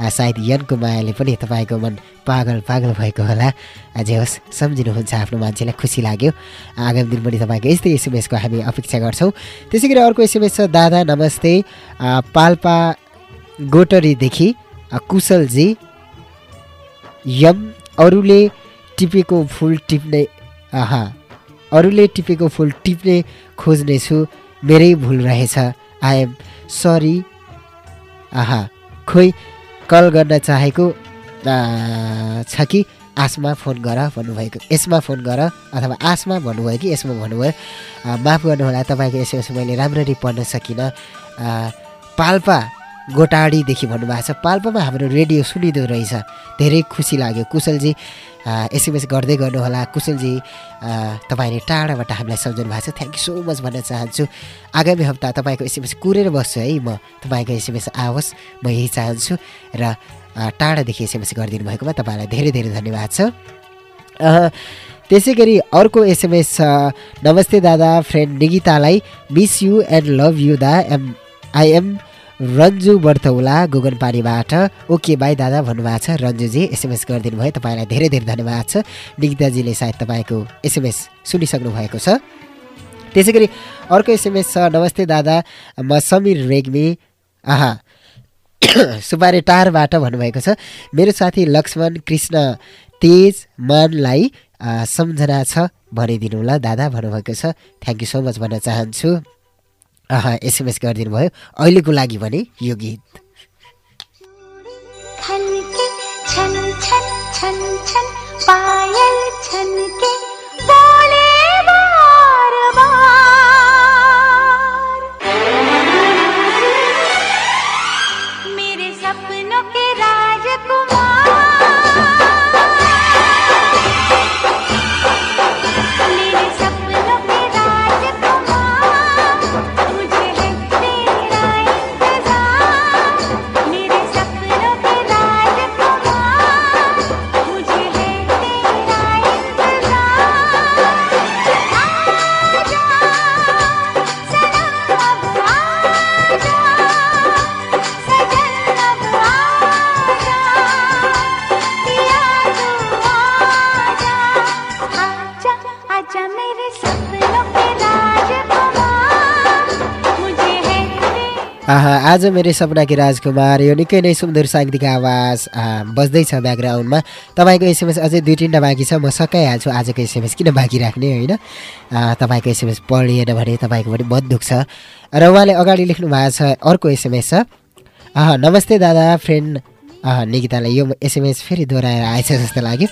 [SPEAKER 2] सायद यनको मायाले पनि तपाईँको मन पागल पागल भएको होला। जे होस् सम्झिनुहुन्छ आफ्नो मान्छेलाई खुसी लाग्यो। आगामी दिन पनि तपाईँको यस्तै एसएमएसको हामी अपेक्षा गर्छौँ। त्यसै गरी अर्को एसएमएस छ दादा नमस्ते। पाल्पा गोटरीदेखि कुशलजी यम अरूले टिपेको फुल टिप्ने आहा अरूले टिपेको फुल टिप्ने खोज्नेछु मेरै भुल रहेछ आई एम सरी आहा खोइ कल गर्न चाहेको छ कि आसमा फोन गर भन्नुभएको यसमा फोन गर अथवा आसमा भन्नुभयो कि यसमा भन्नुभयो माफ गर्नुहोला तपाईँको एसएमएस मैले राम्ररी पढ्न सकिनँ पाल्पा गोटाडीदेखि भन्नुभएको छ पाल्पामा हाम्रो रेडियो सुनिँदो रहेछ। धेरै खुसी लाग्यो। कुशलजी एसएमएस गर्दै गर्नुहोला। कुशलजी तपाईँले टाढाबाट हामीलाई सम्झाउनु भएको छ। थ्याङ्क यू सो मच भन्न चाहन्छु। आगामी हप्ता तपाईँको एसएमएस कुरेर बस्छु है। म तपाईँको एसएमएस आओस् म यही चाहन्छु। र टाढादेखि एसएमएस गरिदिनु भएकोमा तपाईँलाई धेरै धेरै धन्यवाद छ। त्यसै गरी अर्को एसएमएस छ नमस्ते दादा friend निगितालाई miss you and love you दा am I am Ranju Bartaula गोगनपानीबाट okay bye दादा भन्नुभएको छ। रन्जुजी एसएमएस गरिदिनु भयो। तपाईँलाई धेरै धेरै धन्यवाद छ। निकिताजीले सायद तपाईँको एसएमएस सुनिसक्नु भएको छ। त्यसै गरी अर्को एसएमएस छ। नमस्ते दादा। म समीर रेग्मी। आहा। सुबारे टारबाट भन्नुभएको छ। मेरो साथी लक्ष्मण कृष्ण तेज मानलाई सम्झना छ। भनिदिनु ल दादा भन्नुभएको छ। थ्याङ्क यू सो मच भन्न चाहन्छु। एसएमएस गरिदिनु भयो अहिलेको लागि भने यो गीत।
[SPEAKER 3] छन छन छन छन पायल छनके बोले
[SPEAKER 2] आज मेरो सपनाकी राजकुमार यो निकै नै सुन्दर साङ्गीतिक आवाज बज्दैछ ब्याकग्राउन्डमा। तपाईँको एसएमएस अझै दुई तिनवटा बाँकी छ म सकाइहाल्छु आजको एसएमएस किन बाँकी राख्ने होइन? तपाईँको एसएमएस पढिएन भने तपाईँको पनि बहुत दुख्छ र उहाँले अगाडि लेख्नु भएको छ अर्को एसएमएस छ। आहा, नमस्ते दादा फ्रेन्ड। अँ, निकितालाई यो एसएमएस फेरि दोहोऱ्याएर आएछ जस्तो लाग्यो।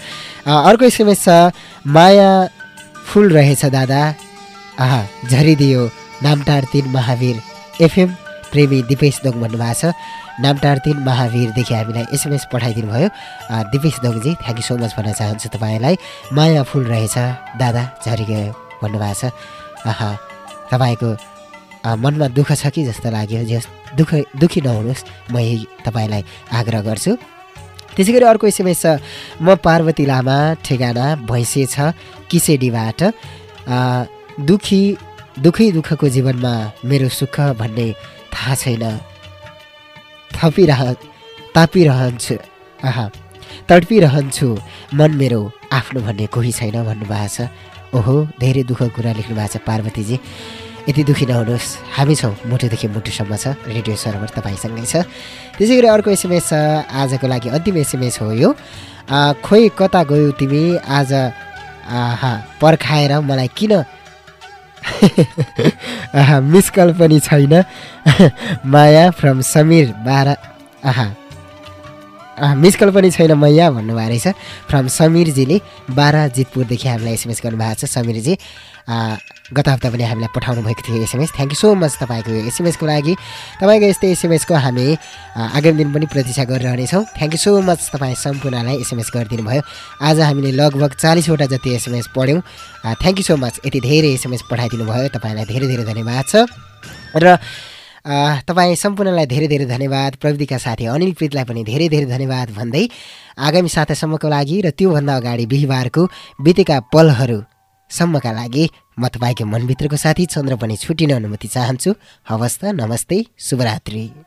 [SPEAKER 2] अर्को एसएमएस छ माया फुल रहेछ दादा। आहा झरिदियो नामटार तिन महावीर एफएम। प्रेमी दिपेश दोङ भन्नुभएको छ। नामटार तिन महावीरदेखि हामीलाई एसएमएस पठाइदिनु भयो। दिपेश दोङजी थ्याङ्क यू सो मच भन्न चाहन्छु तपाईँलाई। माया फुल रहेछ दादा झरिगयो भन्नुभएको छ। आहा तपाईँको मनमा दुःख छ कि जस्तो लाग्यो? जस दुःख दुःखी नहुनुहोस् म यही तपाईँलाई आग्रह गर्छु। त्यसै गरी अर्को एसएमएस छ म पार्वती लामा ठेगाना भैँसे छ किसेडीबाट। दुखी दुःखै दुःखको जीवनमा मेरो सुख भन्ने थाहा छैन। थपिरह तापिरहन्छु। आहा तडपिरहन्छु। मन मेरो आफ्नो भन्ने कोही छैन भन्नुभएको छ। ओहो धेरै दुःख कुरा लेख्नु भएको छ पार्वतीजी। यति दुःखी नहुनुहोस्। हामी छौँ मुटुदेखि मुटुसम्म छ। रेडियो सर्भर तपाईँसँगै छ। त्यसै गरी अर्को एसएमएस छ आजको लागि अन्तिम एसएमएस हो यो। खोइ कता गयो तिमी? आज आहा पर्खाएर मलाई किन आहा मिस कल पनि छैन। माया फ्रम समीर बाह्र आहा मिस कल पनि छैन मैया भन्नुभएको रहेछ। फ्रम समीरजीले बाह्र जितपुरदेखि हामीलाई एसएमएस गर्नुभएको छ। समीरजी गत हप्ता पनि हामीलाई पठाउनु भएको थियो SMS. Thank you so much तपाईँको एसएमएसको लागि। तपाईँको यस्तै एसएमएसको हामी आगामी दिन पनि प्रतीक्षा गरिरहनेछौँ। थ्याङ्क यू सो मच तपाईँ सम्पूर्णलाई एसएमएस गरिदिनु भयो। आज हामीले लगभग चालिसवटा जति एसएमएस पढ्यौँ। थ्याङ्क यू सो मच यति धेरै एसएमएस पठाइदिनु भयो। तपाईँलाई धेरै धेरै धन्यवाद छ। र तपाईँ सम्पूर्णलाई धेरै धेरै धन्यवाद। प्रविधिका साथी अनिल प्रितलाई पनि धेरै धेरै धन्यवाद भन्दै आगामी सातासम्मको लागि र त्योभन्दा अगाडि बिहिबारको बितेका पलहरू सम्मका लागि म तपाईँको मनभित्रको साथी चन्द्र पनि छुटिन अनुमति चाहन्छु। हवस् त नमस्ते शुभरात्रि।